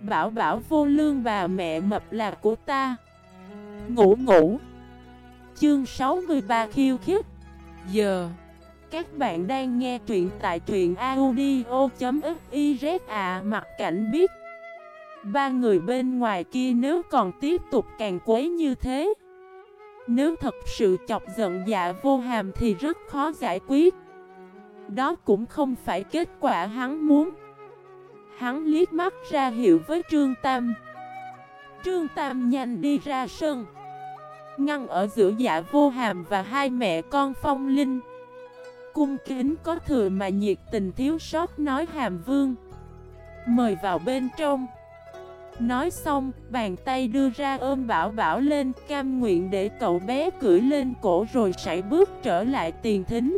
Bảo bảo vô lương bà mẹ mập là của ta. Ngủ ngủ. Chương 63 khiêu khích. Giờ, Các bạn đang nghe truyện tại truyện audio.xyz à Mặt cảnh biết. Ba người bên ngoài kia nếu còn tiếp tục càng quấy như thế. Nếu thật sự chọc giận dạ vô hàm thì rất khó giải quyết. Đó cũng không phải kết quả hắn muốn. Hắn liếc mắt ra hiệu với Trương Tam. Trương Tam nhanh đi ra sân. Ngăn ở giữa dạ vô hàm và hai mẹ con phong linh. Cung kính có thừa mà nhiệt tình thiếu sót nói hàm vương. Mời vào bên trong. Nói xong, bàn tay đưa ra ôm bảo bảo lên Cam nguyện để cậu bé cưỡi lên cổ rồi sải bước trở lại tiền thính.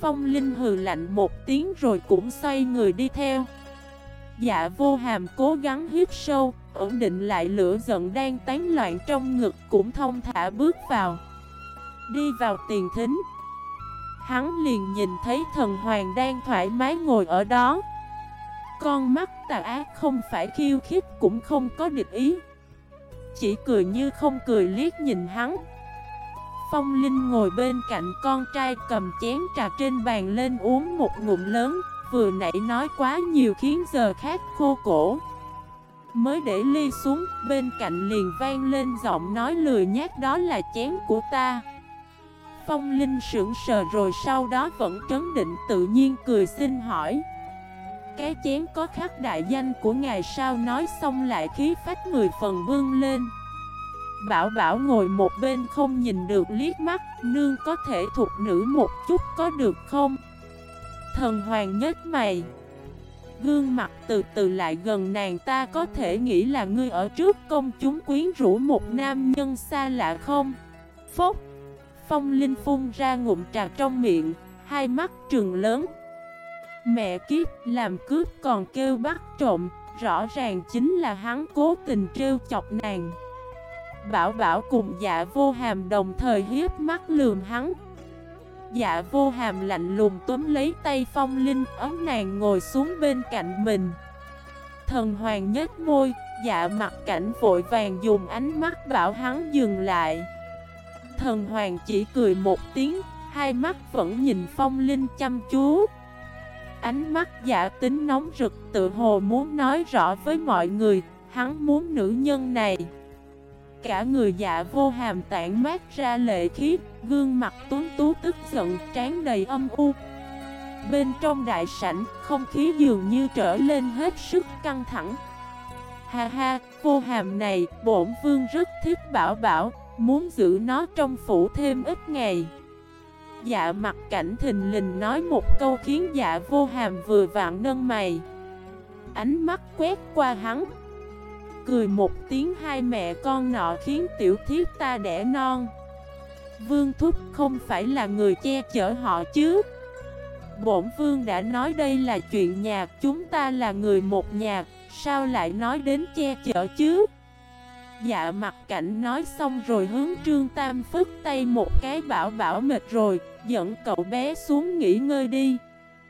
Phong Linh hừ lạnh một tiếng rồi cũng xoay người đi theo. Dạ vô hàm cố gắng hít sâu, ổn định lại lửa giận đang tán loạn trong ngực cũng thông thả bước vào. Đi vào tiền thính. Hắn liền nhìn thấy thần hoàng đang thoải mái ngồi ở đó. Con mắt tà ác không phải khiêu khích cũng không có địch ý. Chỉ cười như không cười liếc nhìn hắn. Phong Linh ngồi bên cạnh con trai cầm chén trà trên bàn lên uống một ngụm lớn vừa nãy nói quá nhiều khiến giờ khác khô cổ. Mới để ly xuống, bên cạnh liền vang lên giọng nói lười nhát đó là chén của ta. Phong Linh sững sờ rồi sau đó vẫn trấn định tự nhiên cười xin hỏi. Cái chén có khắc đại danh của ngài sao? Nói xong lại khí phách mười phần vương lên. Bảo Bảo ngồi một bên không nhìn được liếc mắt Nương có thể thuộc nữ một chút có được không? Thần hoàng nhếch mày. Gương mặt từ từ lại gần nàng, ta có thể nghĩ là ngươi ở trước công chúng quyến rũ một nam nhân xa lạ không? Phốc, Phong Linh phun ra ngụm trà trong miệng, Hai mắt trừng lớn. Mẹ kiếp, làm cướp còn kêu bắt trộm, Rõ ràng chính là hắn cố tình trêu chọc nàng. Bảo bảo cùng dạ vô hàm đồng thời hiếp mắt lườm hắn. Dạ vô hàm lạnh lùng túm lấy tay phong linh ấm nàng ngồi xuống bên cạnh mình. Thần hoàng nhếch môi, dạ mặt cảnh vội vàng dùng ánh mắt bảo hắn dừng lại. Thần hoàng chỉ cười một tiếng, hai mắt vẫn nhìn phong linh chăm chú. Ánh mắt giả tính nóng rực tự hồ muốn nói rõ với mọi người, hắn muốn nữ nhân này. Cả người dạ vô hàm tản mát ra lệ khí, gương mặt tuấn tú tức giận, trán đầy âm u. Bên trong đại sảnh, không khí dường như trở lên hết sức căng thẳng. Ha ha, vô hàm này, bổn vương rất thích bảo bảo, muốn giữ nó trong phủ thêm ít ngày. Dạ mặt cảnh thình lình nói một câu khiến dạ vô hàm vừa vạn nâng mày. Ánh mắt quét qua hắn, Cười một tiếng, hai mẹ con nọ khiến tiểu thiếp ta đẻ non. Vương Thúc không phải là người che chở họ chứ? Bổn Vương đã nói đây là chuyện nhà, Chúng ta là người một nhà, Sao lại nói đến che chở chứ? Dạ mặt cảnh nói xong rồi hướng Trương Tam phức tay một cái bảo bảo mệt rồi, Dẫn cậu bé xuống nghỉ ngơi đi.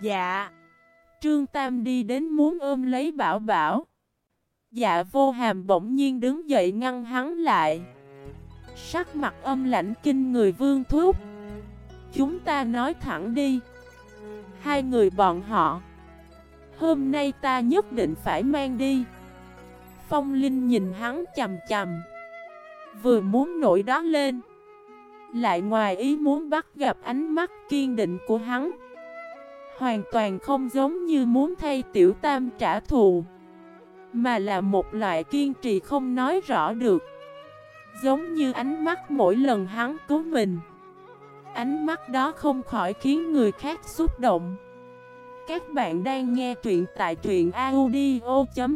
Dạ. Trương Tam đi đến muốn ôm lấy bảo bảo. Dạ vô hàm bỗng nhiên đứng dậy ngăn hắn lại. Sắc mặt âm lãnh kinh người vương thuốc Chúng ta nói thẳng đi. Hai người bọn họ, Hôm nay ta nhất định phải mang đi. Phong Linh nhìn hắn chầm chầm Vừa muốn nổi đó lên. Lại ngoài ý muốn bắt gặp ánh mắt kiên định của hắn. Hoàn toàn không giống như muốn thay tiểu tam trả thù mà là một loại kiên trì không nói rõ được. Giống như ánh mắt mỗi lần hắn cứu mình, Ánh mắt đó không khỏi khiến người khác xúc động. Các bạn đang nghe truyện tại truyện audio.fif